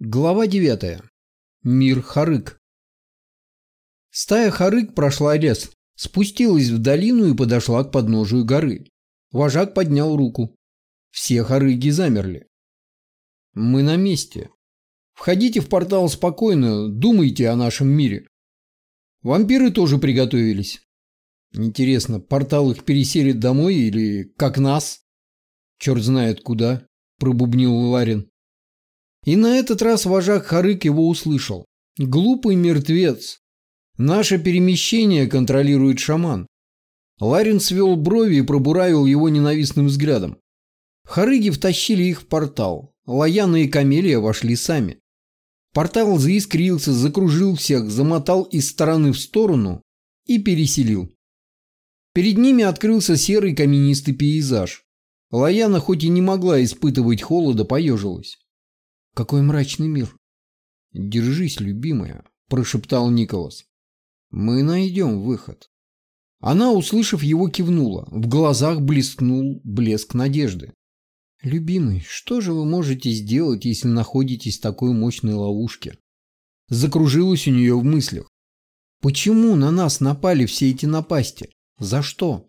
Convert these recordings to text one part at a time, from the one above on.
Глава 9. Мир Харык. Стая Харык прошла лес, спустилась в долину и подошла к подножию горы. Вожак поднял руку. Все Харыги замерли. Мы на месте. Входите в портал спокойно, думайте о нашем мире. Вампиры тоже приготовились. Интересно, портал их переселит домой или как нас? Черт знает куда, пробубнил Ларин. И на этот раз вожак Харык его услышал. «Глупый мертвец! Наше перемещение контролирует шаман». Ларин свел брови и пробуравил его ненавистным взглядом. Харыги втащили их в портал. Лаяна и Камелия вошли сами. Портал заискрился, закружил всех, замотал из стороны в сторону и переселил. Перед ними открылся серый каменистый пейзаж. Лаяна хоть и не могла испытывать холода, поежилась. Какой мрачный мир. Держись, любимая, прошептал Николас. Мы найдем выход. Она, услышав его, кивнула. В глазах блескнул блеск надежды. «Любимый, что же вы можете сделать, если находитесь в такой мощной ловушке?» Закружилась у нее в мыслях. «Почему на нас напали все эти напасти? За что?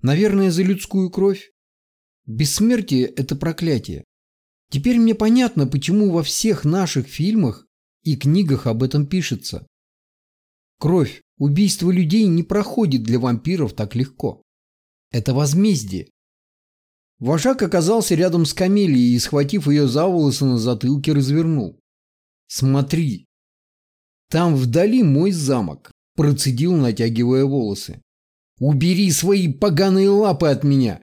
Наверное, за людскую кровь? Бессмертие – это проклятие. Теперь мне понятно, почему во всех наших фильмах и книгах об этом пишется. Кровь, убийство людей не проходит для вампиров так легко. Это возмездие. Вожак оказался рядом с Камелией и, схватив ее за волосы на затылке, развернул. «Смотри! Там вдали мой замок», – процедил, натягивая волосы. «Убери свои поганые лапы от меня!»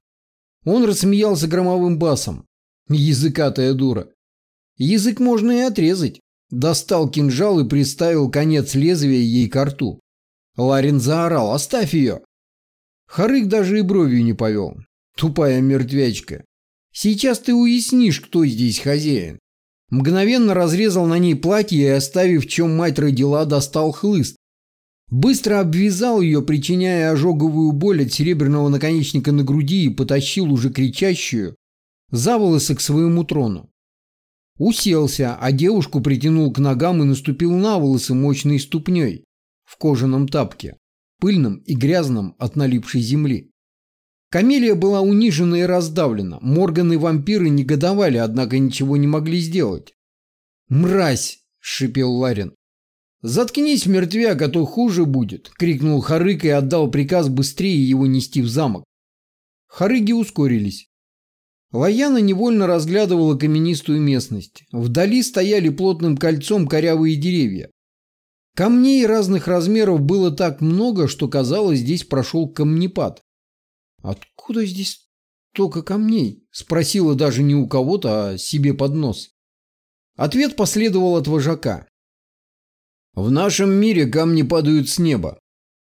Он рассмеялся громовым басом. Языкатая дура. Язык можно и отрезать. Достал кинжал и приставил конец лезвия ей к рту. Ларин заорал «Оставь ее!». Харык даже и бровью не повел. Тупая мертвячка. Сейчас ты уяснишь, кто здесь хозяин. Мгновенно разрезал на ней платье и, оставив, чем мать родила, достал хлыст. Быстро обвязал ее, причиняя ожоговую боль от серебряного наконечника на груди и потащил уже кричащую, за волосы к своему трону. Уселся, а девушку притянул к ногам и наступил на волосы мощной ступней в кожаном тапке, пыльном и грязном от налипшей земли. Камелия была унижена и раздавлена. Морган и вампиры негодовали, однако ничего не могли сделать. «Мразь!» – шипел Ларин. «Заткнись, мертвяк, а то хуже будет!» – крикнул Харык и отдал приказ быстрее его нести в замок. Харыги ускорились. Лаяна невольно разглядывала каменистую местность. Вдали стояли плотным кольцом корявые деревья. Камней разных размеров было так много, что казалось, здесь прошел камнепад. «Откуда здесь только камней?» – спросила даже не у кого-то, а себе под нос. Ответ последовал от вожака. «В нашем мире камни падают с неба.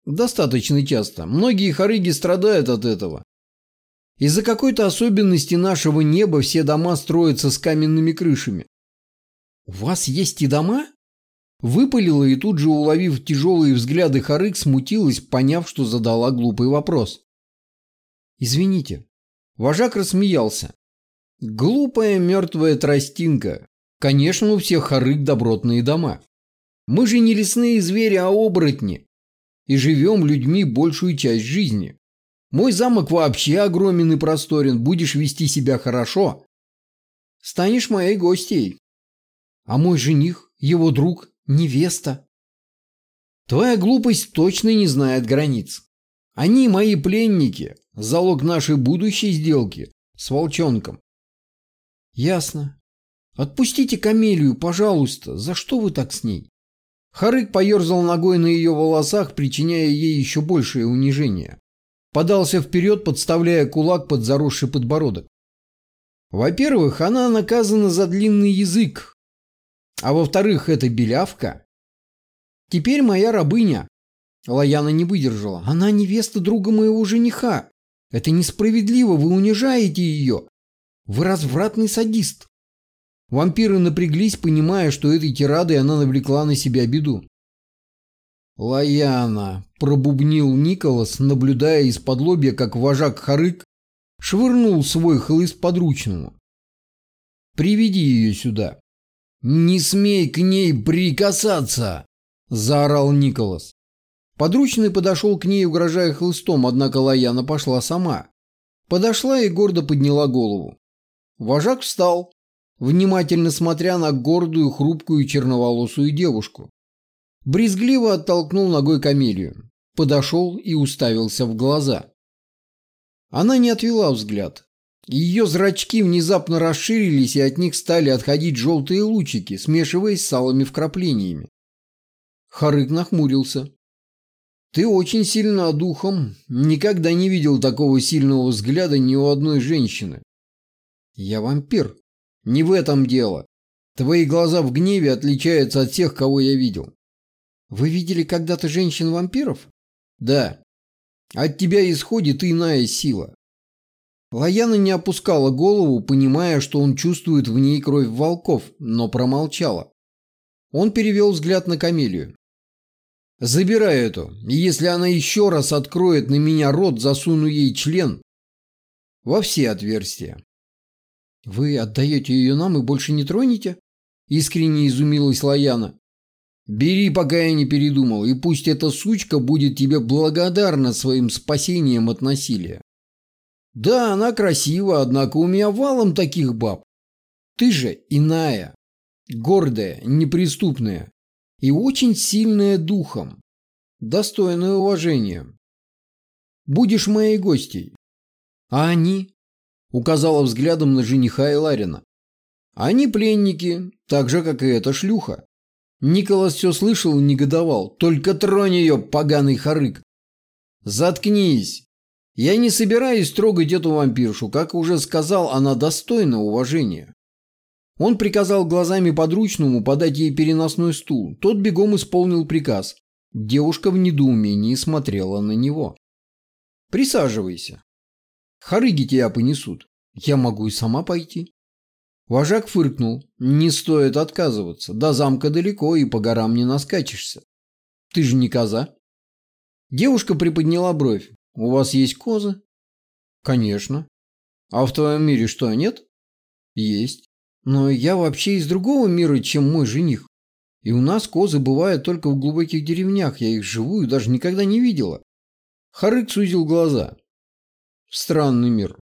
Достаточно часто. Многие хорыги страдают от этого. Из-за какой-то особенности нашего неба все дома строятся с каменными крышами. «У вас есть и дома?» Выпалила и тут же, уловив тяжелые взгляды Харык, смутилась, поняв, что задала глупый вопрос. «Извините». Вожак рассмеялся. «Глупая мертвая тростинка. Конечно, у всех Харык добротные дома. Мы же не лесные звери, а оборотни. И живем людьми большую часть жизни. Мой замок вообще огромен и просторен. Будешь вести себя хорошо. Станешь моей гостьей. А мой жених, его друг, невеста. Твоя глупость точно не знает границ. Они мои пленники, залог нашей будущей сделки с волчонком. Ясно. Отпустите Камелию, пожалуйста. За что вы так с ней? Харык поерзал ногой на ее волосах, причиняя ей еще большее унижение. Подался вперед, подставляя кулак под заросший подбородок. Во-первых, она наказана за длинный язык. А во-вторых, это белявка. Теперь моя рабыня. Лаяна не выдержала. Она невеста друга моего жениха. Это несправедливо, вы унижаете ее. Вы развратный садист. Вампиры напряглись, понимая, что этой тирадой она навлекла на себя беду. «Лаяна!» – пробубнил Николас, наблюдая из-под лобья, как вожак Харык швырнул свой хлыст подручному. «Приведи ее сюда». «Не смей к ней прикасаться!» – заорал Николас. Подручный подошел к ней, угрожая хлыстом, однако Лаяна пошла сама. Подошла и гордо подняла голову. Вожак встал, внимательно смотря на гордую, хрупкую черноволосую девушку. Брезгливо оттолкнул ногой камелию, подошел и уставился в глаза. Она не отвела взгляд. Ее зрачки внезапно расширились, и от них стали отходить желтые лучики, смешиваясь с алыми вкраплениями. Харык нахмурился. «Ты очень сильна духом. Никогда не видел такого сильного взгляда ни у одной женщины». «Я вампир», не в этом дело. Твои глаза в гневе отличаются от тех, кого я видел. Вы видели когда-то женщин-вампиров? Да. От тебя исходит иная сила. Лаяна не опускала голову, понимая, что он чувствует в ней кровь волков, но промолчала. Он перевел взгляд на Камелию. «Забирай эту, и если она еще раз откроет на меня рот, засуну ей член во все отверстия». «Вы отдаете ее нам и больше не тронете?» Искренне изумилась Лаяна. «Бери, пока я не передумал, и пусть эта сучка будет тебе благодарна своим спасением от насилия. Да, она красива, однако у меня валом таких баб. Ты же иная, гордая, неприступная и очень сильная духом, достойная уважения. Будешь моей гостьей. А они? Указала взглядом на жениха и Ларина. Они пленники, так же, как и эта шлюха. Николас все слышал и негодовал. Только тронь ее, поганый харык. Заткнись. Я не собираюсь трогать эту вампиршу. Как уже сказал, она достойна уважения. Он приказал глазами подручному подать ей переносной стул. Тот бегом исполнил приказ. Девушка в недоумении смотрела на него. «Присаживайся», Харыги тебя понесут. Я могу и сама пойти. Вожак фыркнул. Не стоит отказываться. До замка далеко и по горам не наскачешься. Ты же не коза. Девушка приподняла бровь. У вас есть козы? Конечно. А в твоем мире что, нет? Есть. Но я вообще из другого мира, чем мой жених. И у нас козы бывают только в глубоких деревнях. Я их живую даже никогда не видела. Харык сузил глаза. Странный мир.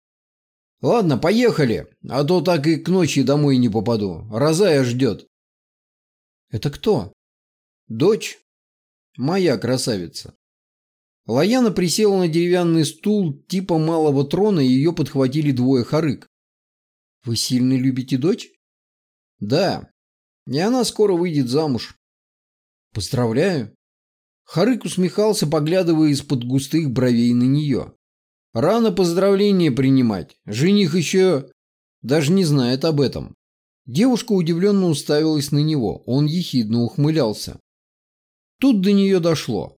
Ладно, поехали, а то так и к ночи домой не попаду. Розая ждет. Это кто? Дочь. Моя красавица. Лаяна присела на деревянный стул типа малого трона, и ее подхватили двое харык. Вы сильно любите дочь? Да. И она скоро выйдет замуж. Поздравляю. Харык усмехался, поглядывая из-под густых бровей на нее. Рано поздравления принимать. Жених еще даже не знает об этом. Девушка удивленно уставилась на него. Он ехидно ухмылялся. Тут до нее дошло.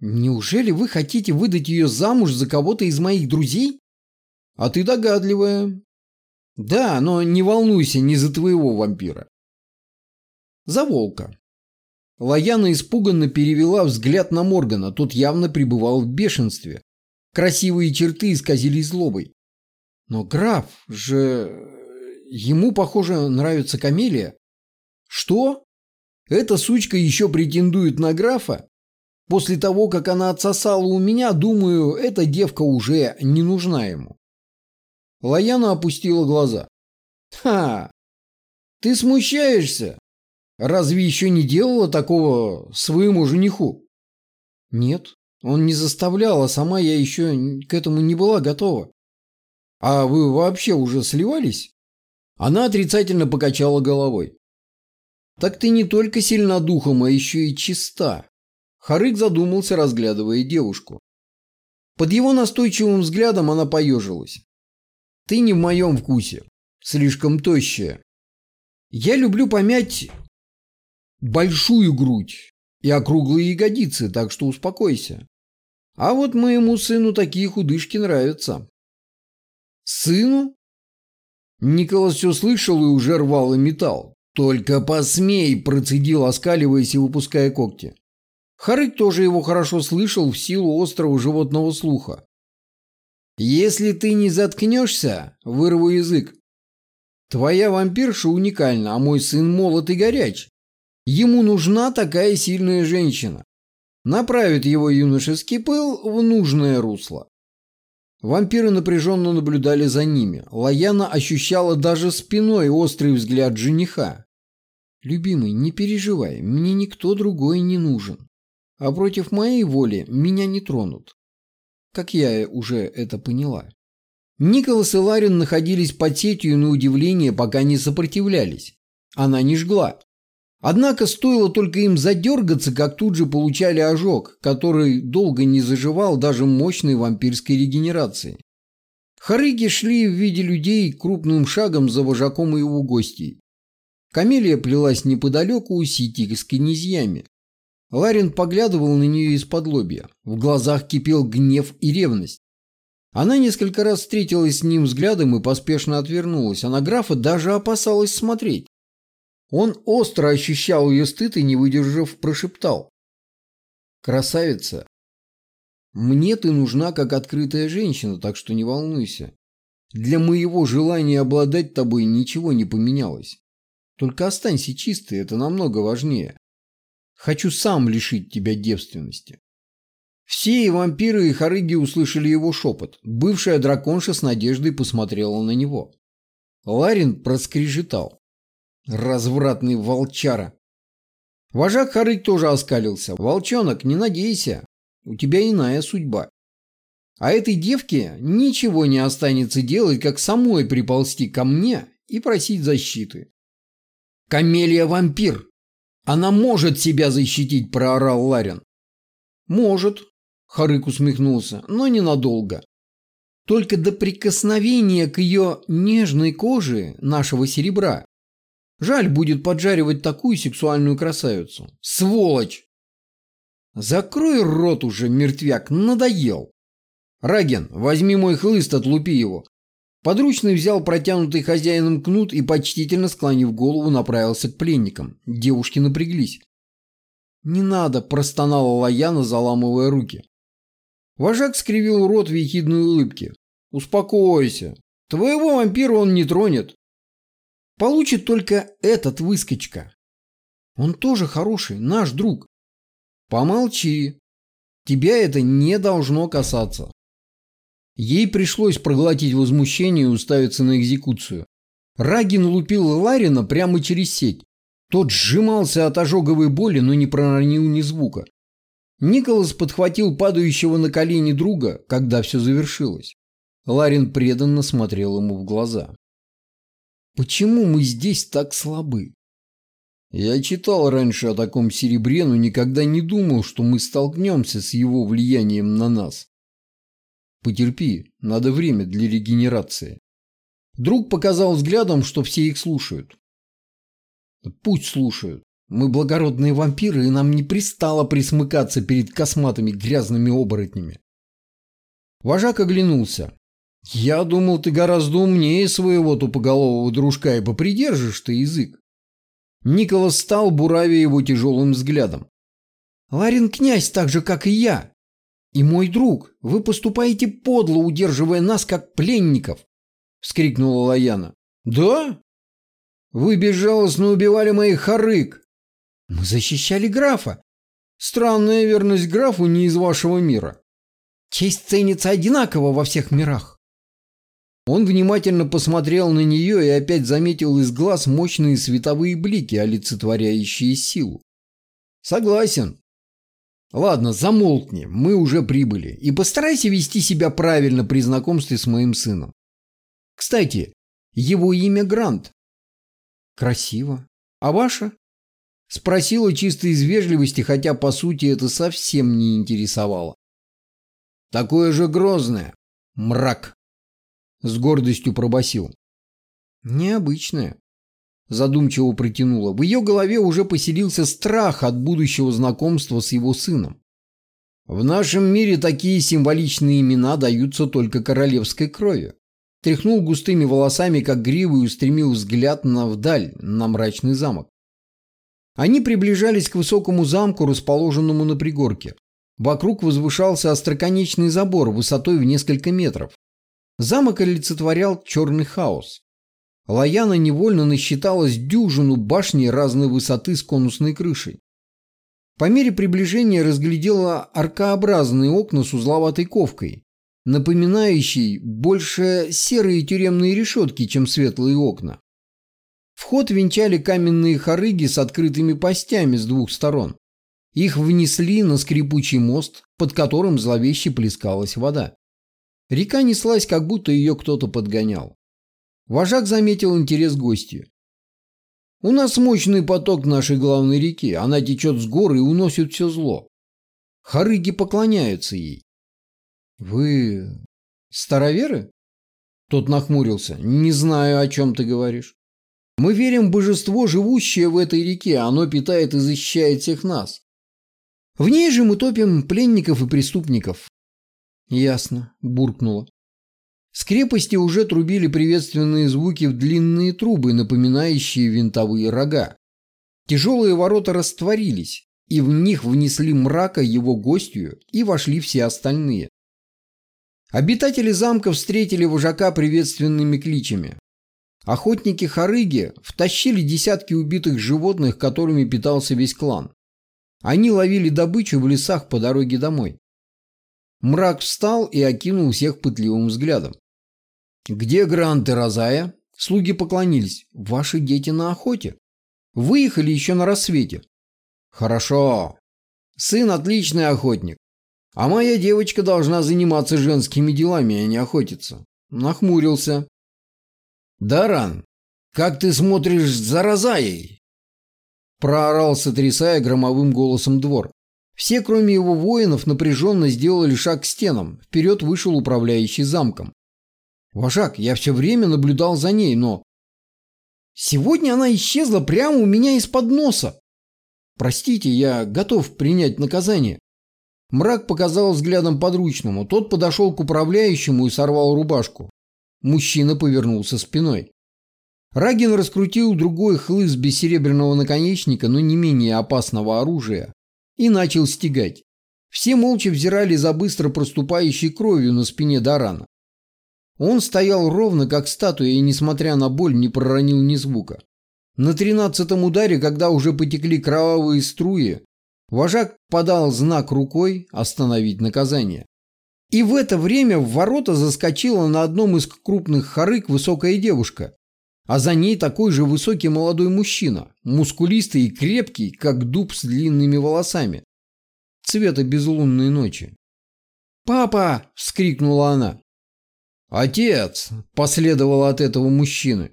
«Неужели вы хотите выдать ее замуж за кого-то из моих друзей?» «А ты догадливая». «Да, но не волнуйся, не за твоего вампира». «За волка». Лаяна испуганно перевела взгляд на Моргана. Тот явно пребывал в бешенстве. Красивые черты исказили злобой. Но граф же... Ему, похоже, нравится камелия. Что? Эта сучка еще претендует на графа? После того, как она отсосала у меня, думаю, эта девка уже не нужна ему. Лаяна опустила глаза. Ха! Ты смущаешься? Разве еще не делала такого своему жениху? Нет. Он не заставлял, а сама я еще к этому не была готова. А вы вообще уже сливались? Она отрицательно покачала головой. Так ты не только сильна духом, а еще и чиста. Харык задумался, разглядывая девушку. Под его настойчивым взглядом она поежилась. Ты не в моем вкусе. Слишком тощая. Я люблю помять большую грудь и округлые ягодицы, так что успокойся. А вот моему сыну такие худышки нравятся. Сыну? Николас все слышал и уже рвал и металл. «Только посмей!» – процедил, оскаливаясь и выпуская когти. Харык тоже его хорошо слышал в силу острого животного слуха. «Если ты не заткнешься, вырву язык». Твоя вампирша уникальна, а мой сын молод и горяч. Ему нужна такая сильная женщина. Направит его юношеский пыл в нужное русло. Вампиры напряженно наблюдали за ними. Лаяна ощущала даже спиной острый взгляд жениха. «Любимый, не переживай, мне никто другой не нужен. А против моей воли меня не тронут. Как я уже это поняла». Николас и Ларин находились под сетью на удивление, пока не сопротивлялись. Она не жгла. Однако стоило только им задергаться, как тут же получали ожог, который долго не заживал даже мощной вампирской регенерации. Харыги шли в виде людей крупным шагом за вожаком и его гостей. Камелия плелась неподалеку у сети с князьями. Ларин поглядывал на нее из-под лобья. В глазах кипел гнев и ревность. Она несколько раз встретилась с ним взглядом и поспешно отвернулась, а на графа даже опасалась смотреть. Он остро ощущал ее стыд и, не выдержав, прошептал. «Красавица, мне ты нужна как открытая женщина, так что не волнуйся. Для моего желания обладать тобой ничего не поменялось. Только останься чистой, это намного важнее. Хочу сам лишить тебя девственности». Все и вампиры, и хорыги услышали его шепот. Бывшая драконша с надеждой посмотрела на него. Ларин проскрежетал. Развратный волчара. Вожак Харык тоже оскалился. Волчонок, не надейся. У тебя иная судьба. А этой девке ничего не останется делать, как самой приползти ко мне и просить защиты. Камелия вампир. Она может себя защитить, проорал Ларин. Может, Харык усмехнулся, но ненадолго. Только до прикосновения к ее нежной коже нашего серебра Жаль будет поджаривать такую сексуальную красавицу. Сволочь! Закрой рот уже, мертвяк, надоел. Раген, возьми мой хлыст, отлупи его. Подручный взял протянутый хозяином кнут и, почтительно склонив голову, направился к пленникам. Девушки напряглись. «Не надо», – простонала Лаяна, заламывая руки. Вожак скривил рот в ехидной улыбке. «Успокойся. Твоего вампира он не тронет. Получит только этот выскочка. Он тоже хороший, наш друг. Помолчи. Тебя это не должно касаться. Ей пришлось проглотить возмущение и уставиться на экзекуцию. Рагин лупил Ларина прямо через сеть. Тот сжимался от ожоговой боли, но не проронил ни звука. Николас подхватил падающего на колени друга, когда все завершилось. Ларин преданно смотрел ему в глаза. Почему мы здесь так слабы? Я читал раньше о таком серебре, но никогда не думал, что мы столкнемся с его влиянием на нас. Потерпи, надо время для регенерации. Друг показал взглядом, что все их слушают. Пусть слушают. Мы благородные вампиры, и нам не пристало присмыкаться перед косматыми грязными оборотнями. Вожак оглянулся. «Я думал, ты гораздо умнее своего тупоголового дружка и попридержишь ты язык». Николас стал, буравя его тяжелым взглядом. «Ларин князь так же, как и я. И мой друг, вы поступаете подло, удерживая нас, как пленников!» — вскрикнула Лаяна. «Да? Вы безжалостно убивали моих хорык. Мы защищали графа. Странная верность графу не из вашего мира. Честь ценится одинаково во всех мирах. Он внимательно посмотрел на нее и опять заметил из глаз мощные световые блики, олицетворяющие силу. «Согласен. Ладно, замолкни, мы уже прибыли, и постарайся вести себя правильно при знакомстве с моим сыном. Кстати, его имя Грант. Красиво. А ваше? Спросила чисто из вежливости, хотя по сути это совсем не интересовало. Такое же грозное. Мрак. С гордостью пробасил. Необычное. Задумчиво протянула. В ее голове уже поселился страх от будущего знакомства с его сыном. В нашем мире такие символичные имена даются только королевской крови. Тряхнул густыми волосами, как гривы, и устремил взгляд на вдаль, на мрачный замок. Они приближались к высокому замку, расположенному на пригорке. Вокруг возвышался остроконечный забор высотой в несколько метров. Замок олицетворял черный хаос. Лаяна невольно насчиталась дюжину башни разной высоты с конусной крышей. По мере приближения разглядела аркообразные окна с узловатой ковкой, напоминающие больше серые тюремные решетки, чем светлые окна. Вход венчали каменные хорыги с открытыми постями с двух сторон. Их внесли на скрипучий мост, под которым зловеще плескалась вода. Река неслась, как будто ее кто-то подгонял. Вожак заметил интерес гостью. «У нас мощный поток нашей главной реки. Она течет с гор и уносит все зло. Харыги поклоняются ей». «Вы староверы?» Тот нахмурился. «Не знаю, о чем ты говоришь. Мы верим в божество, живущее в этой реке. Оно питает и защищает всех нас. В ней же мы топим пленников и преступников». «Ясно», – буркнула. С крепости уже трубили приветственные звуки в длинные трубы, напоминающие винтовые рога. Тяжелые ворота растворились, и в них внесли мрака его гостью, и вошли все остальные. Обитатели замка встретили вожака приветственными кличами. Охотники Харыги втащили десятки убитых животных, которыми питался весь клан. Они ловили добычу в лесах по дороге домой. Мрак встал и окинул всех пытливым взглядом. «Где Грант и Розая?» Слуги поклонились. «Ваши дети на охоте. Выехали еще на рассвете». «Хорошо. Сын отличный охотник. А моя девочка должна заниматься женскими делами, а не охотиться». Нахмурился. «Даран, как ты смотришь за Розаей?» Проорал, сотрясая громовым голосом двор. Все, кроме его воинов, напряженно сделали шаг к стенам. Вперед вышел управляющий замком. Вожак, я все время наблюдал за ней, но... Сегодня она исчезла прямо у меня из-под носа. Простите, я готов принять наказание. Мрак показал взглядом подручному. Тот подошел к управляющему и сорвал рубашку. Мужчина повернулся спиной. Рагин раскрутил другой хлыст без серебряного наконечника, но не менее опасного оружия, и начал стегать. Все молча взирали за быстро проступающей кровью на спине Дарана. Он стоял ровно, как статуя, и, несмотря на боль, не проронил ни звука. На тринадцатом ударе, когда уже потекли кровавые струи, вожак подал знак рукой остановить наказание. И в это время в ворота заскочила на одном из крупных хорык высокая девушка, а за ней такой же высокий молодой мужчина, мускулистый и крепкий, как дуб с длинными волосами, цвета безлунной ночи. «Папа!» – вскрикнула она. «Отец!» – последовало от этого мужчины.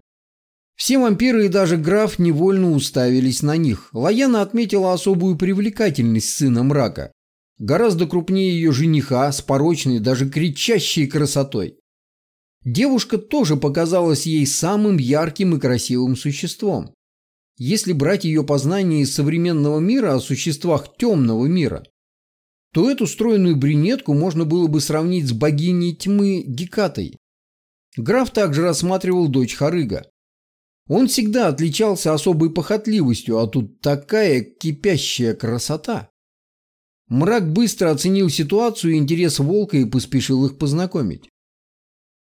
Все вампиры и даже граф невольно уставились на них. Лаяна отметила особую привлекательность сына мрака. Гораздо крупнее ее жениха, с порочной, даже кричащей красотой. Девушка тоже показалась ей самым ярким и красивым существом. Если брать ее познания из современного мира о существах темного мира, то эту стройную брюнетку можно было бы сравнить с богиней тьмы Гекатой. Граф также рассматривал дочь Харыга. Он всегда отличался особой похотливостью, а тут такая кипящая красота. Мрак быстро оценил ситуацию и интерес волка и поспешил их познакомить.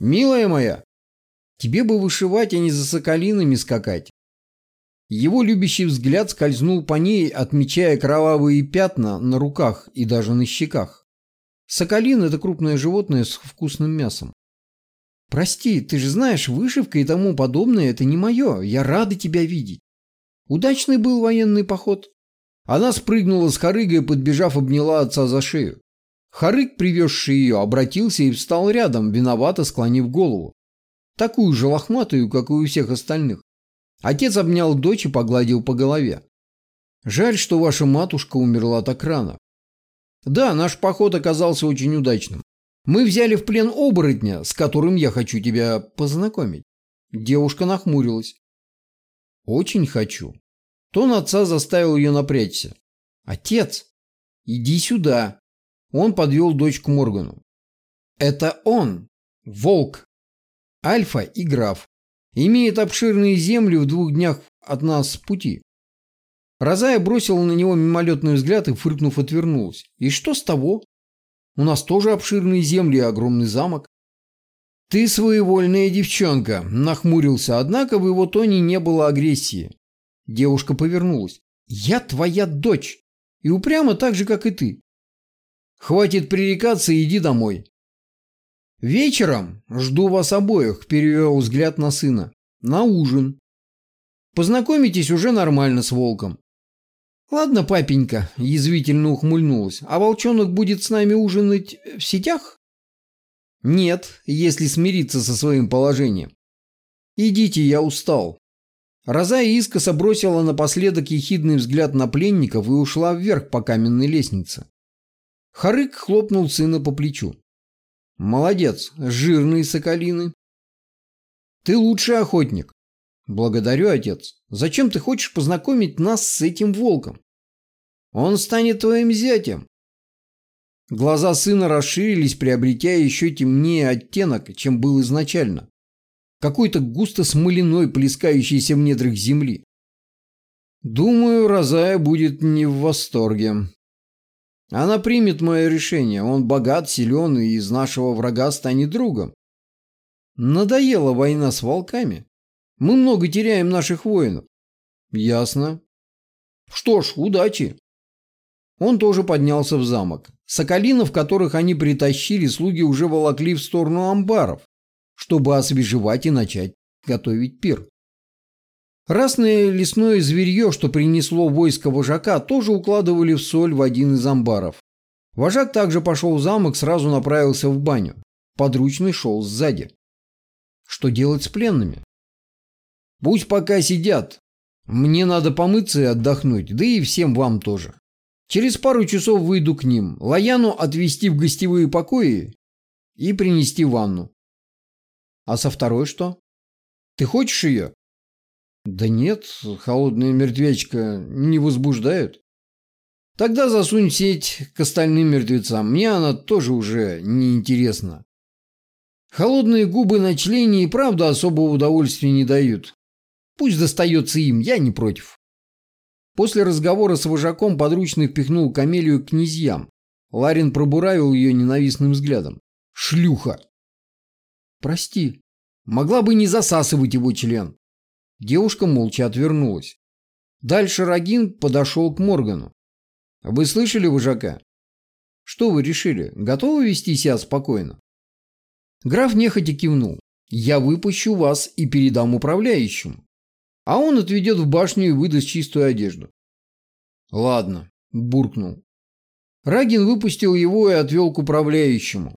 «Милая моя, тебе бы вышивать, а не за соколинами скакать. Его любящий взгляд скользнул по ней, отмечая кровавые пятна на руках и даже на щеках. Соколин – это крупное животное с вкусным мясом. «Прости, ты же знаешь, вышивка и тому подобное – это не мое. Я рада тебя видеть. Удачный был военный поход». Она спрыгнула с хорыга и, подбежав, обняла отца за шею. Харык, привезший ее, обратился и встал рядом, виновато склонив голову. Такую же лохматую, как и у всех остальных. Отец обнял дочь и погладил по голове. Жаль, что ваша матушка умерла так рано. Да, наш поход оказался очень удачным. Мы взяли в плен оборотня, с которым я хочу тебя познакомить. Девушка нахмурилась. Очень хочу. Тон отца заставил ее напрячься. Отец, иди сюда. Он подвел дочь к Моргану. Это он, волк, альфа и граф имеет обширные земли в двух днях от нас пути. Розая бросила на него мимолетный взгляд и, фыркнув, отвернулась. И что с того? У нас тоже обширные земли и огромный замок. «Ты своевольная девчонка», – нахмурился, однако в его тоне не было агрессии. Девушка повернулась. «Я твоя дочь, и упрямо так же, как и ты. Хватит пререкаться иди домой». «Вечером жду вас обоих», – перевел взгляд на сына. «На ужин. Познакомитесь уже нормально с волком». «Ладно, папенька», – язвительно ухмыльнулась. «А волчонок будет с нами ужинать в сетях?» «Нет, если смириться со своим положением». «Идите, я устал». Роза искоса бросила напоследок ехидный взгляд на пленников и ушла вверх по каменной лестнице. Харык хлопнул сына по плечу. «Молодец, жирные соколины». «Ты лучший охотник». «Благодарю, отец. Зачем ты хочешь познакомить нас с этим волком?» «Он станет твоим зятем». Глаза сына расширились, приобретя еще темнее оттенок, чем был изначально какой-то густо смоляной, плескающийся в недрах земли. Думаю, Розая будет не в восторге. Она примет мое решение. Он богат, силен и из нашего врага станет другом. Надоела война с волками. Мы много теряем наших воинов. Ясно. Что ж, удачи. Он тоже поднялся в замок. Соколинов, которых они притащили, слуги уже волокли в сторону амбаров чтобы освежевать и начать готовить пир. Разное лесное зверье, что принесло войско вожака, тоже укладывали в соль в один из амбаров. Вожак также пошел в замок, сразу направился в баню. Подручный шел сзади. Что делать с пленными? Пусть пока сидят. Мне надо помыться и отдохнуть, да и всем вам тоже. Через пару часов выйду к ним, Лаяну отвезти в гостевые покои и принести ванну. А со второй что? Ты хочешь ее? Да нет, холодная мертвечка не возбуждает. Тогда засунь сеть к остальным мертвецам. Мне она тоже уже не интересна. Холодные губы на члене и правда особого удовольствия не дают. Пусть достается им, я не против. После разговора с вожаком подручный впихнул камелию к князьям. Ларин пробуравил ее ненавистным взглядом. «Шлюха!» «Прости, могла бы не засасывать его член». Девушка молча отвернулась. Дальше Рогин подошел к Моргану. «Вы слышали вожака? Что вы решили? Готовы вести себя спокойно?» Граф нехотя кивнул. «Я выпущу вас и передам управляющему. А он отведет в башню и выдаст чистую одежду». «Ладно», – буркнул. Рагин выпустил его и отвел к управляющему.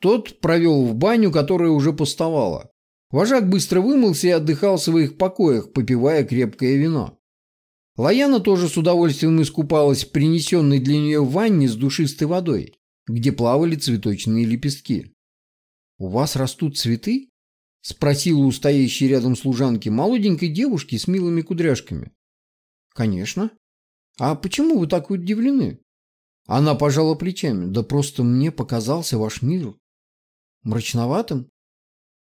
Тот провел в баню, которая уже пустовала. Вожак быстро вымылся и отдыхал в своих покоях, попивая крепкое вино. Лаяна тоже с удовольствием искупалась в принесенной для нее ванне с душистой водой, где плавали цветочные лепестки. «У вас растут цветы?» – спросила у стоящей рядом служанки молоденькой девушки с милыми кудряшками. «Конечно. А почему вы так удивлены?» Она пожала плечами. «Да просто мне показался ваш мир Мрачноватым?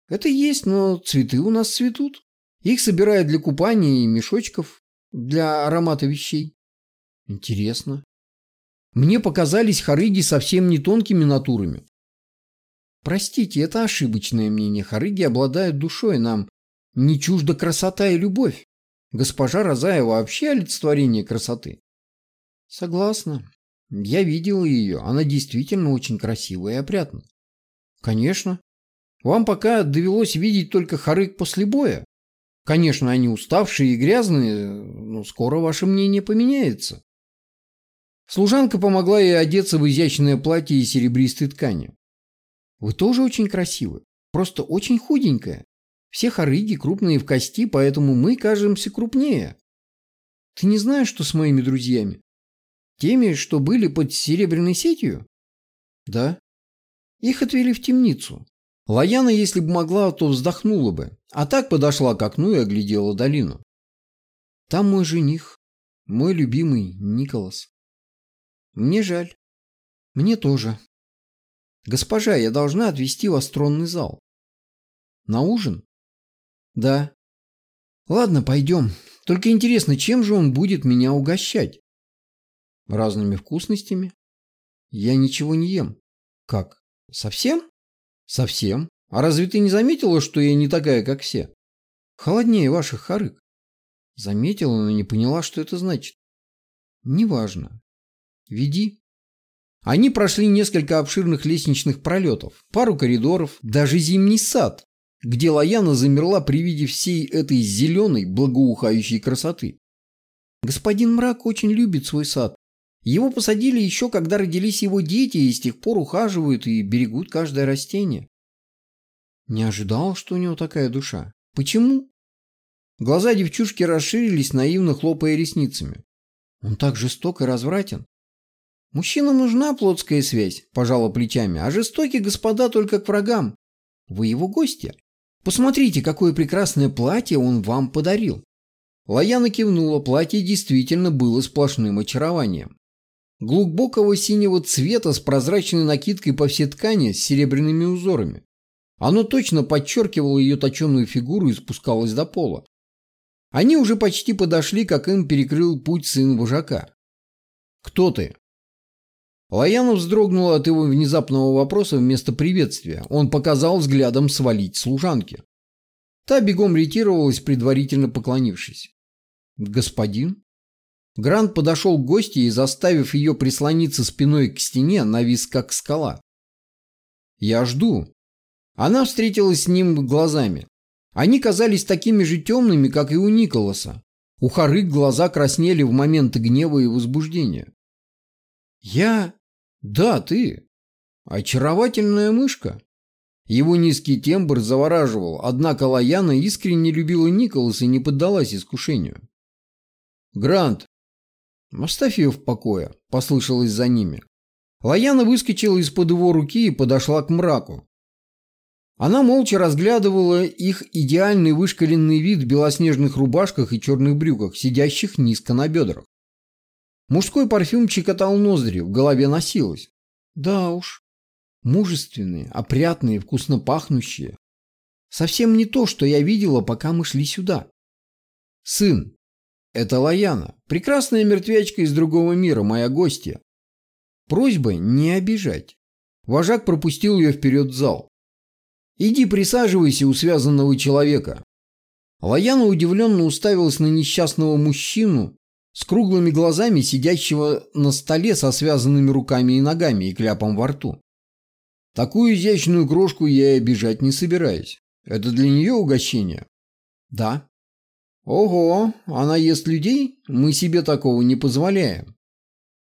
Это есть, но цветы у нас цветут. Их собирают для купания и мешочков для аромата вещей. Интересно. Мне показались хорыги совсем не тонкими натурами. Простите, это ошибочное мнение. Хорыги обладают душой, нам не чужда красота и любовь. Госпожа Розая вообще олицетворение красоты. Согласна. Я видела ее. Она действительно очень красивая и опрятна. Конечно. Вам пока довелось видеть только хорык после боя. Конечно, они уставшие и грязные, но скоро ваше мнение поменяется. Служанка помогла ей одеться в изящное платье из серебристой ткани. Вы тоже очень красивы, просто очень худенькая. Все хорыги крупные в кости, поэтому мы кажемся крупнее. Ты не знаешь, что с моими друзьями? Теми, что были под серебряной сетью? Да. Их отвели в темницу. Лаяна, если бы могла, то вздохнула бы, а так подошла к окну и оглядела долину. Там мой жених, мой любимый Николас. Мне жаль. Мне тоже. Госпожа, я должна отвезти вас в тронный зал. На ужин? Да. Ладно, пойдем. Только интересно, чем же он будет меня угощать? Разными вкусностями. Я ничего не ем. Как? Совсем? Совсем. А разве ты не заметила, что я не такая, как все? Холоднее ваших харык. Заметила, но не поняла, что это значит. Неважно. Веди. Они прошли несколько обширных лестничных пролетов, пару коридоров, даже зимний сад, где Лаяна замерла при виде всей этой зеленой, благоухающей красоты. Господин Мрак очень любит свой сад. Его посадили еще, когда родились его дети, и с тех пор ухаживают и берегут каждое растение. Не ожидал, что у него такая душа. Почему? Глаза девчушки расширились, наивно хлопая ресницами. Он так жесток и развратен. Мужчинам нужна плотская связь, пожала плечами, а жестокие господа только к врагам. Вы его гости. Посмотрите, какое прекрасное платье он вам подарил. Лаяна кивнула, платье действительно было сплошным очарованием. Глубокого синего цвета с прозрачной накидкой по всей ткани с серебряными узорами. Оно точно подчеркивало ее точеную фигуру и спускалось до пола. Они уже почти подошли, как им перекрыл путь сын вожака. «Кто ты?» Лаяна вздрогнула от его внезапного вопроса вместо приветствия. Он показал взглядом свалить служанки. Та бегом ретировалась, предварительно поклонившись. «Господин?» Грант подошел к гости и, заставив ее прислониться спиной к стене, навис как скала. «Я жду». Она встретилась с ним глазами. Они казались такими же темными, как и у Николаса. У Харык глаза краснели в моменты гнева и возбуждения. «Я? Да, ты. Очаровательная мышка». Его низкий тембр завораживал, однако Лаяна искренне любила Николаса и не поддалась искушению. «Грант, оставь ее в покое», – послышалось за ними. Лаяна выскочила из-под его руки и подошла к мраку. Она молча разглядывала их идеальный вышкаленный вид в белоснежных рубашках и черных брюках, сидящих низко на бедрах. Мужской парфюм чекотал ноздри, в голове носилось. Да уж, мужественные, опрятные, вкусно пахнущие. Совсем не то, что я видела, пока мы шли сюда. Сын, это Лаяна, прекрасная мертвячка из другого мира, моя гостья. Просьба не обижать. Вожак пропустил ее вперед в зал. «Иди присаживайся у связанного человека». Лаяна удивленно уставилась на несчастного мужчину с круглыми глазами, сидящего на столе со связанными руками и ногами и кляпом во рту. Такую изящную крошку я и обижать не собираюсь. Это для нее угощение? Да. Ого, она ест людей? Мы себе такого не позволяем.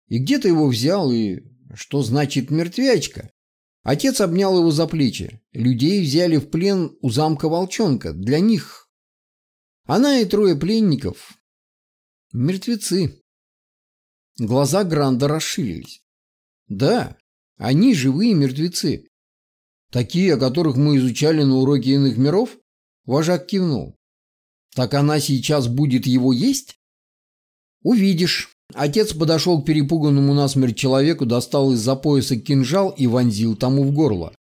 И где ты его взял, и что значит мертвячка? Отец обнял его за плечи. Людей взяли в плен у замка Волчонка. Для них. Она и трое пленников. Мертвецы. Глаза Гранда расширились. Да, они живые мертвецы. Такие, о которых мы изучали на уроке иных миров? Вожак кивнул. Так она сейчас будет его есть? Увидишь. Отец подошел к перепуганному насмерть человеку, достал из-за пояса кинжал и вонзил тому в горло.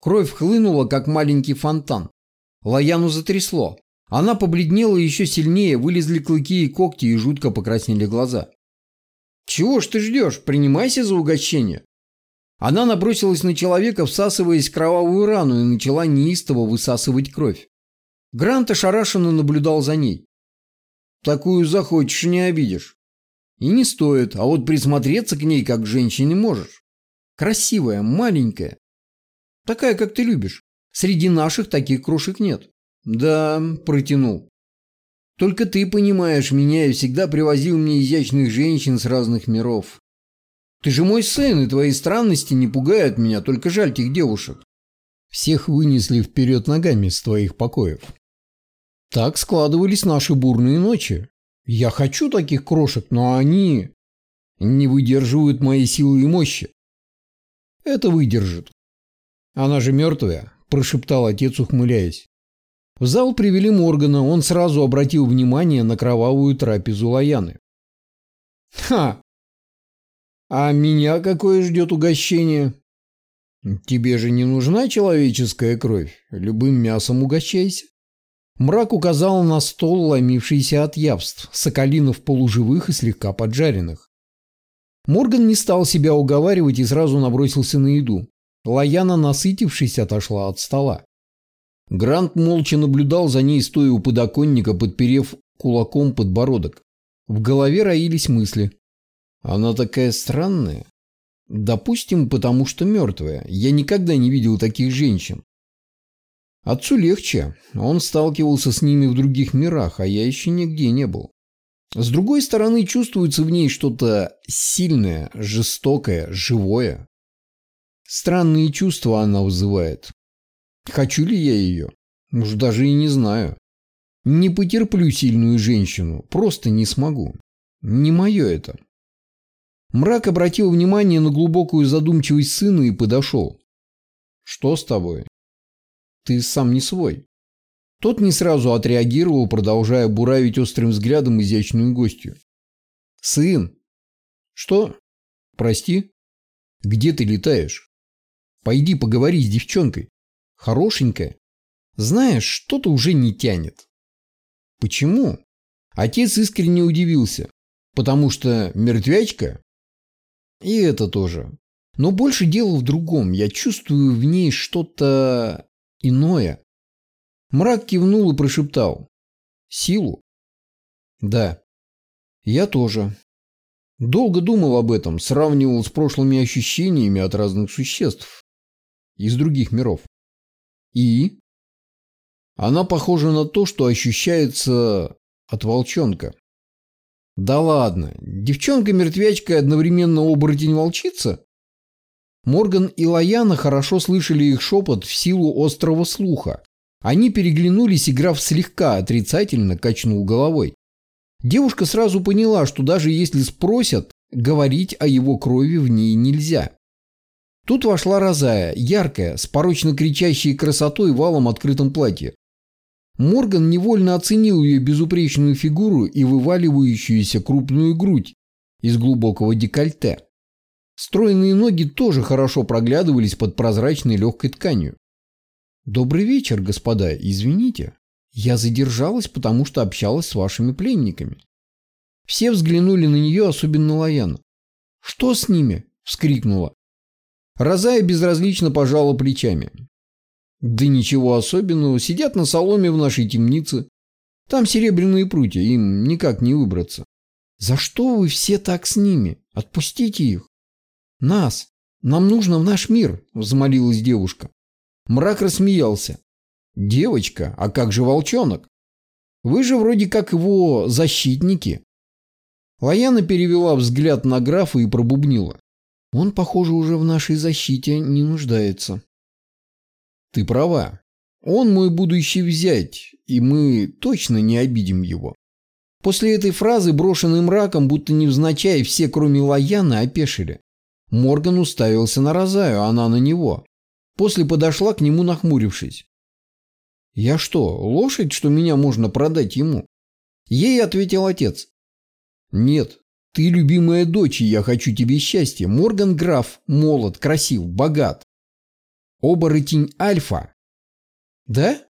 Кровь хлынула, как маленький фонтан. Лаяну затрясло. Она побледнела еще сильнее, вылезли клыки и когти и жутко покраснели глаза. «Чего ж ты ждешь? Принимайся за угощение!» Она набросилась на человека, всасываясь в кровавую рану, и начала неистово высасывать кровь. Грант ошарашенно наблюдал за ней. «Такую захочешь, не обидишь». И не стоит, а вот присмотреться к ней как к женщине можешь. Красивая, маленькая. Такая, как ты любишь. Среди наших таких крошек нет. Да, протянул. Только ты понимаешь меня и всегда привозил мне изящных женщин с разных миров. Ты же мой сын, и твои странности не пугают меня, только жаль тех девушек. Всех вынесли вперед ногами с твоих покоев. Так складывались наши бурные ночи. Я хочу таких крошек, но они не выдерживают моей силы и мощи. Это выдержит. Она же мертвая, прошептал отец, ухмыляясь. В зал привели Моргана, он сразу обратил внимание на кровавую трапезу Лаяны. «Ха! А меня какое ждет угощение?» «Тебе же не нужна человеческая кровь. Любым мясом угощайся». Мрак указал на стол, ломившийся от явств, соколинов полуживых и слегка поджаренных. Морган не стал себя уговаривать и сразу набросился на еду. Лаяна, насытившись, отошла от стола. Грант молча наблюдал за ней, стоя у подоконника, подперев кулаком подбородок. В голове роились мысли. Она такая странная. Допустим, потому что мертвая. Я никогда не видел таких женщин. Отцу легче. Он сталкивался с ними в других мирах, а я еще нигде не был. С другой стороны, чувствуется в ней что-то сильное, жестокое, живое. Странные чувства она вызывает. Хочу ли я ее? Уж даже и не знаю. Не потерплю сильную женщину, просто не смогу. Не мое это. Мрак обратил внимание на глубокую задумчивость сына и подошел. «Что с тобой?» «Ты сам не свой». Тот не сразу отреагировал, продолжая буравить острым взглядом изящную гостью. «Сын!» «Что?» «Прости?» «Где ты летаешь?» «Пойди поговори с девчонкой. Хорошенькая. Знаешь, что-то уже не тянет». «Почему?» Отец искренне удивился. «Потому что мертвячка?» «И это тоже. Но больше дело в другом. Я чувствую в ней что-то иное. Мрак кивнул и прошептал. Силу? Да. Я тоже. Долго думал об этом, сравнивал с прошлыми ощущениями от разных существ. Из других миров. И? Она похожа на то, что ощущается от волчонка. Да ладно, девчонка-мертвячка и одновременно оборотень-волчица? Морган и Лаяна хорошо слышали их шепот в силу острого слуха. Они переглянулись, и граф слегка отрицательно качнул головой. Девушка сразу поняла, что даже если спросят, говорить о его крови в ней нельзя. Тут вошла Розая, яркая, с порочно кричащей красотой валом открытом платье. Морган невольно оценил ее безупречную фигуру и вываливающуюся крупную грудь из глубокого декольте. Стройные ноги тоже хорошо проглядывались под прозрачной легкой тканью. «Добрый вечер, господа. Извините. Я задержалась, потому что общалась с вашими пленниками». Все взглянули на нее, особенно Лаяна. «Что с ними?» – вскрикнула. Розая безразлично пожала плечами. «Да ничего особенного. Сидят на соломе в нашей темнице. Там серебряные прутья, им никак не выбраться». «За что вы все так с ними? Отпустите их!» «Нас! Нам нужно в наш мир!» – взмолилась девушка. Мрак рассмеялся. «Девочка, а как же волчонок? Вы же вроде как его защитники». Лаяна перевела взгляд на графа и пробубнила. «Он, похоже, уже в нашей защите не нуждается». «Ты права. Он мой будущий взять, и мы точно не обидим его». После этой фразы, брошенной мраком, будто невзначай, все, кроме Лаяны, опешили. Морган уставился на Розаю, а она на него. После подошла к нему, нахмурившись. «Я что, лошадь, что меня можно продать ему?» Ей ответил отец. «Нет, ты любимая дочь, и я хочу тебе счастья. Морган граф, молод, красив, богат. Оборотень Альфа». «Да?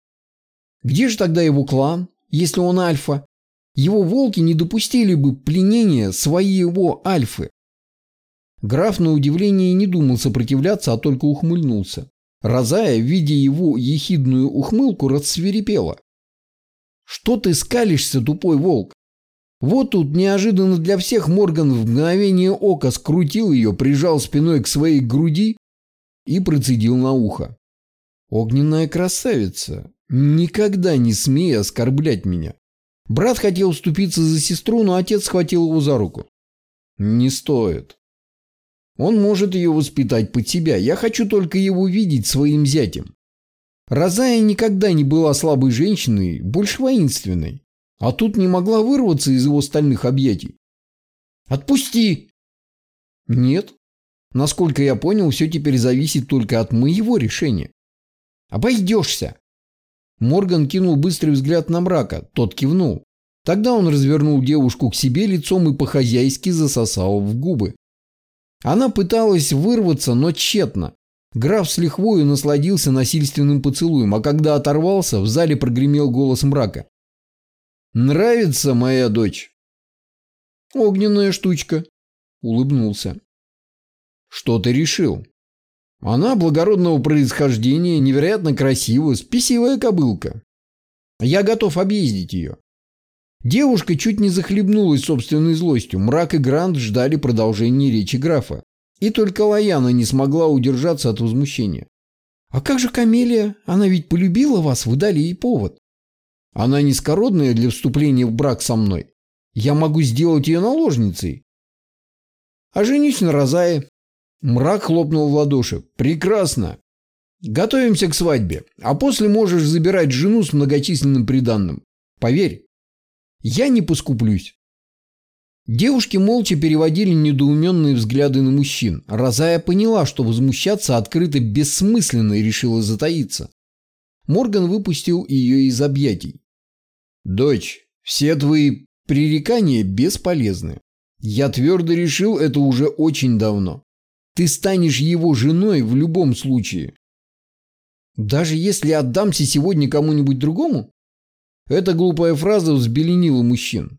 Где же тогда его клан, если он Альфа? Его волки не допустили бы пленения своего Альфы. Граф на удивление не думал сопротивляться, а только ухмыльнулся. Розая, видя его ехидную ухмылку, рассверепела. «Что ты скалишься, тупой волк?» Вот тут неожиданно для всех Морган в мгновение ока скрутил ее, прижал спиной к своей груди и процедил на ухо. «Огненная красавица, никогда не смей оскорблять меня». Брат хотел вступиться за сестру, но отец схватил его за руку. «Не стоит. Он может ее воспитать под себя. Я хочу только его видеть своим зятем. Розая никогда не была слабой женщиной, больше воинственной. А тут не могла вырваться из его стальных объятий. «Отпусти!» «Нет. Насколько я понял, все теперь зависит только от моего решения. Обойдешься!» Морган кинул быстрый взгляд на мрака. Тот кивнул. Тогда он развернул девушку к себе лицом и по-хозяйски засосал в губы. Она пыталась вырваться, но тщетно. Граф с лихвою насладился насильственным поцелуем, а когда оторвался, в зале прогремел голос мрака. «Нравится моя дочь?» «Огненная штучка», — улыбнулся. «Что ты решил?» Она благородного происхождения, невероятно красивая, спесивая кобылка. Я готов объездить ее. Девушка чуть не захлебнулась собственной злостью. Мрак и Грант ждали продолжения речи графа. И только Лаяна не смогла удержаться от возмущения. «А как же Камелия? Она ведь полюбила вас, вы дали ей повод». «Она низкородная для вступления в брак со мной. Я могу сделать ее наложницей». «А женюсь на Розае». Мрак хлопнул в ладоши. «Прекрасно. Готовимся к свадьбе, а после можешь забирать жену с многочисленным приданным. Поверь, я не поскуплюсь». Девушки молча переводили недоуменные взгляды на мужчин. Розая поняла, что возмущаться открыто бессмысленно и решила затаиться. Морган выпустил ее из объятий. «Дочь, все твои пререкания бесполезны. Я твердо решил это уже очень давно. Ты станешь его женой в любом случае. Даже если отдамся сегодня кому-нибудь другому? Эта глупая фраза взбеленила мужчин.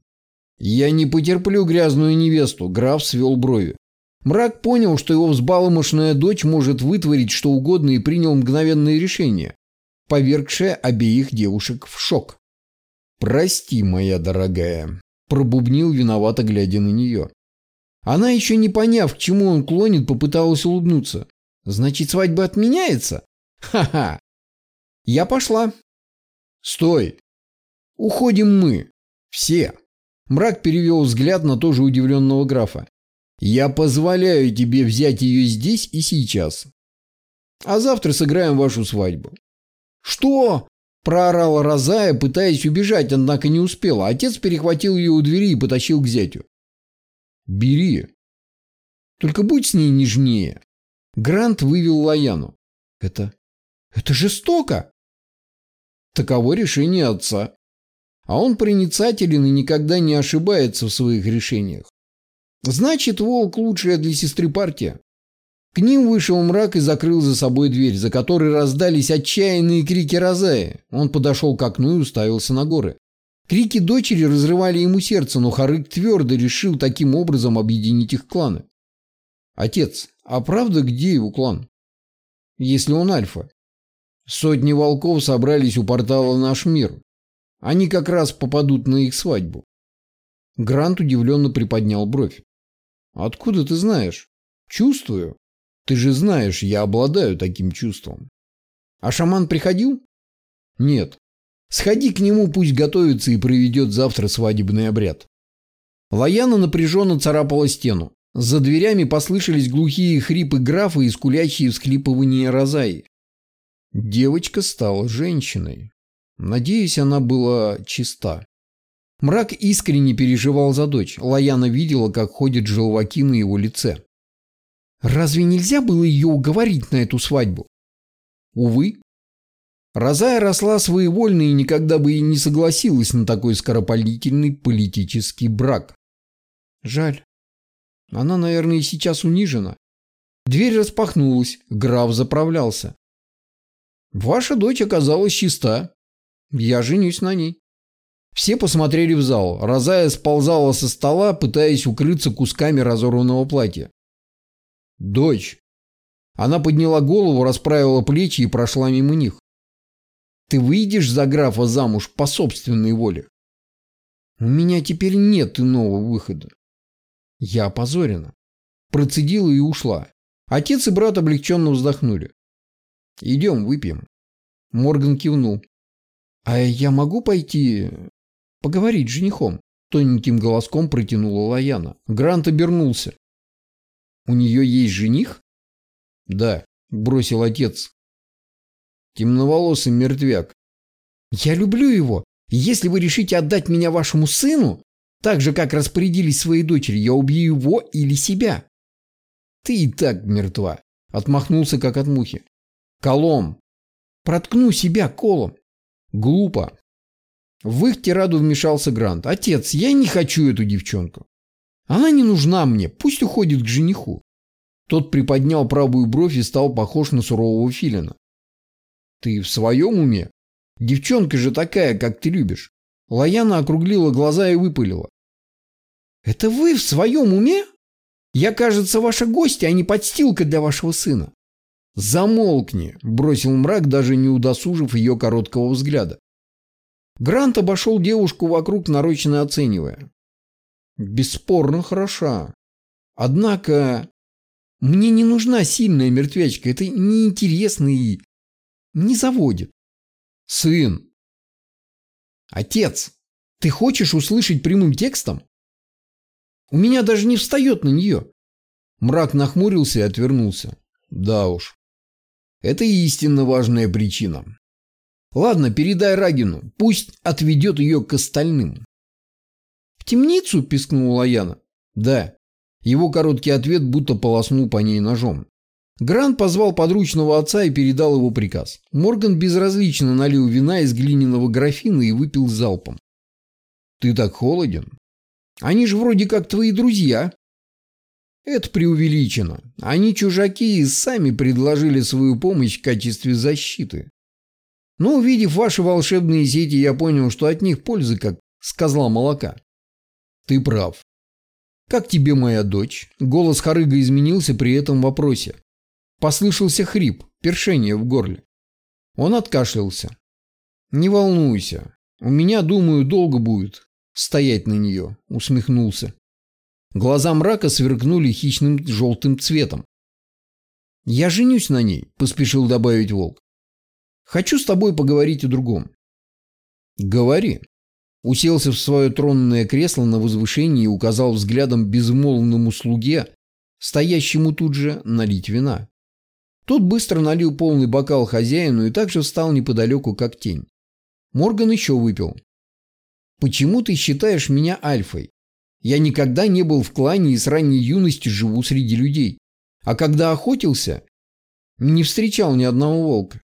«Я не потерплю грязную невесту», — граф свел брови. Мрак понял, что его взбаломошная дочь может вытворить что угодно и принял мгновенное решение, повергшее обеих девушек в шок. «Прости, моя дорогая», — пробубнил виновато, глядя на нее. Она, еще не поняв, к чему он клонит, попыталась улыбнуться. «Значит, свадьба отменяется?» «Ха-ха!» «Я пошла». «Стой! Уходим мы. Все!» Мрак перевел взгляд на тоже удивленного графа. «Я позволяю тебе взять ее здесь и сейчас. А завтра сыграем вашу свадьбу». «Что?» – проорала Розая, пытаясь убежать, однако не успела. Отец перехватил ее у двери и потащил к зятю. «Бери. Только будь с ней нежнее». Грант вывел Лаяну. «Это... это жестоко!» Таково решение отца. А он проницателен и никогда не ошибается в своих решениях. Значит, волк лучшая для сестры партия. К ним вышел мрак и закрыл за собой дверь, за которой раздались отчаянные крики Розаи. Он подошел к окну и уставился на горы. Крики дочери разрывали ему сердце, но Харык твердо решил таким образом объединить их кланы. Отец, а правда где его клан? Если он альфа. Сотни волков собрались у портала «Наш мир». Они как раз попадут на их свадьбу. Грант удивленно приподнял бровь. Откуда ты знаешь? Чувствую. Ты же знаешь, я обладаю таким чувством. А шаман приходил? Нет. Сходи к нему, пусть готовится и проведет завтра свадебный обряд. Лаяна напряженно царапала стену. За дверями послышались глухие хрипы графа и скулящие всхлипывания Розаи. Девочка стала женщиной. Надеюсь, она была чиста. Мрак искренне переживал за дочь. Лаяна видела, как ходят желваки на его лице. Разве нельзя было ее уговорить на эту свадьбу? Увы. Розая росла своевольно и никогда бы и не согласилась на такой скоропалительный политический брак. Жаль. Она, наверное, и сейчас унижена. Дверь распахнулась, граф заправлялся. Ваша дочь оказалась чиста. Я женюсь на ней. Все посмотрели в зал. Розая сползала со стола, пытаясь укрыться кусками разорванного платья. «Дочь!» Она подняла голову, расправила плечи и прошла мимо них. «Ты выйдешь за графа замуж по собственной воле?» «У меня теперь нет иного выхода». Я опозорена. Процедила и ушла. Отец и брат облегченно вздохнули. «Идем, выпьем». Морган кивнул. «А я могу пойти поговорить с женихом?» Тоненьким голоском протянула Лаяна. Грант обернулся. «У нее есть жених?» «Да», — бросил отец. «Темноволосый мертвяк». «Я люблю его. Если вы решите отдать меня вашему сыну, так же, как распорядились своей дочери, я убью его или себя». «Ты и так мертва», — отмахнулся, как от мухи. «Колом. Проткну себя колом. Глупо. В их тираду вмешался Грант. «Отец, я не хочу эту девчонку. Она не нужна мне, пусть уходит к жениху». Тот приподнял правую бровь и стал похож на сурового филина. «Ты в своем уме? Девчонка же такая, как ты любишь». Лаяна округлила глаза и выпалила. «Это вы в своем уме? Я, кажется, ваша гостья, а не подстилка для вашего сына. «Замолкни!» – бросил мрак, даже не удосужив ее короткого взгляда. Грант обошел девушку вокруг, нарочно оценивая. «Бесспорно хороша. Однако мне не нужна сильная мертвячка, это неинтересно и не заводит. Сын. Отец, ты хочешь услышать прямым текстом? У меня даже не встает на нее. Мрак нахмурился и отвернулся. Да уж. Это истинно важная причина. Ладно, передай Рагину, пусть отведет ее к остальным. В темницу пискнула Яна. Да. Его короткий ответ будто полоснул по ней ножом. Грант позвал подручного отца и передал его приказ. Морган безразлично налил вина из глиняного графина и выпил залпом. «Ты так холоден. Они же вроде как твои друзья». «Это преувеличено. Они чужаки и сами предложили свою помощь в качестве защиты. Но увидев ваши волшебные сети, я понял, что от них пользы как с козла молока». «Ты прав. «Как тебе моя дочь?» Голос Харыга изменился при этом вопросе. Послышался хрип, першение в горле. Он откашлялся. «Не волнуйся. У меня, думаю, долго будет стоять на нее», — усмехнулся. Глаза мрака сверкнули хищным желтым цветом. «Я женюсь на ней», — поспешил добавить волк. «Хочу с тобой поговорить о другом». «Говори», уселся в свое тронное кресло на возвышении и указал взглядом безмолвному слуге, стоящему тут же, налить вина. Тот быстро налил полный бокал хозяину и также встал неподалеку, как тень. Морган еще выпил. «Почему ты считаешь меня альфой? Я никогда не был в клане и с ранней юности живу среди людей. А когда охотился, не встречал ни одного волка».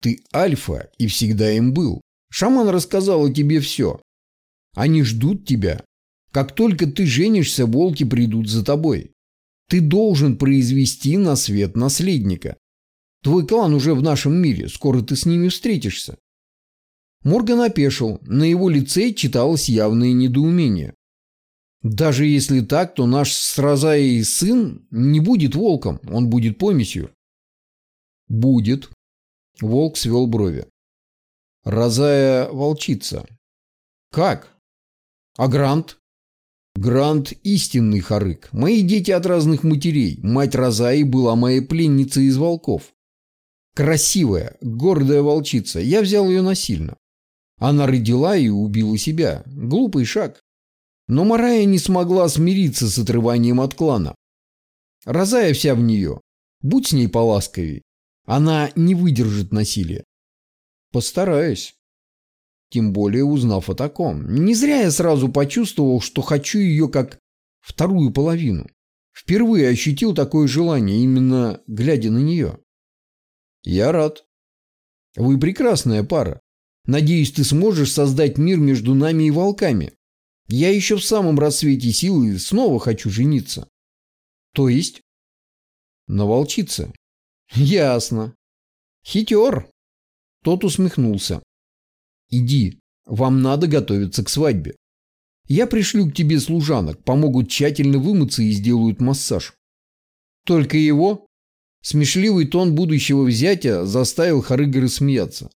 «Ты альфа и всегда им был», Шаман рассказал о тебе все. Они ждут тебя. Как только ты женишься, волки придут за тобой. Ты должен произвести на свет наследника. Твой клан уже в нашем мире, скоро ты с ними встретишься. Морган опешил, на его лице читалось явное недоумение. Даже если так, то наш Сразаи сын не будет волком, он будет помесью. Будет. Волк свел брови. Розая волчица. Как? А Грант? Грант истинный харык. Мои дети от разных матерей. Мать Розаи была моей пленницей из волков. Красивая, гордая волчица. Я взял ее насильно. Она родила и убила себя. Глупый шаг. Но Марая не смогла смириться с отрыванием от клана. Розая вся в нее. Будь с ней поласковей. Она не выдержит насилия. Постараюсь. Тем более узнав о таком. Не зря я сразу почувствовал, что хочу ее как вторую половину. Впервые ощутил такое желание, именно глядя на нее. Я рад. Вы прекрасная пара. Надеюсь, ты сможешь создать мир между нами и волками. Я еще в самом рассвете силы снова хочу жениться. То есть? На волчице. Ясно. Хитер. Тот усмехнулся. «Иди, вам надо готовиться к свадьбе. Я пришлю к тебе служанок, помогут тщательно вымыться и сделают массаж». «Только его?» Смешливый тон будущего взятия заставил Харыга смеяться.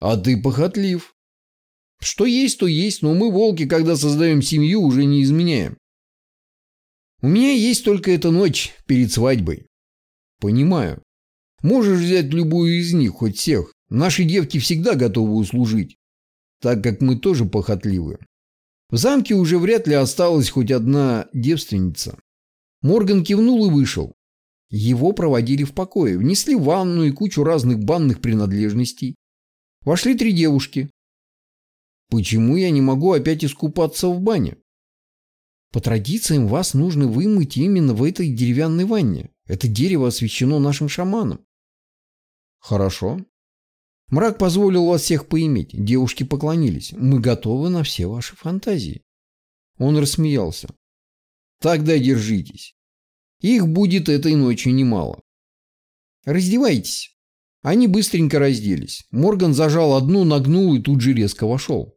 «А ты похотлив». «Что есть, то есть, но мы, волки, когда создаем семью, уже не изменяем. У меня есть только эта ночь перед свадьбой». «Понимаю. Можешь взять любую из них, хоть всех. Наши девки всегда готовы услужить, так как мы тоже похотливы. В замке уже вряд ли осталась хоть одна девственница. Морган кивнул и вышел. Его проводили в покое, внесли ванну и кучу разных банных принадлежностей. Вошли три девушки. Почему я не могу опять искупаться в бане? По традициям вас нужно вымыть именно в этой деревянной ванне. Это дерево освящено нашим шаманом. Хорошо. Мрак позволил вас всех поиметь. Девушки поклонились. Мы готовы на все ваши фантазии. Он рассмеялся. Тогда держитесь. Их будет этой ночью немало. Раздевайтесь. Они быстренько разделись. Морган зажал одну, нагнул и тут же резко вошел.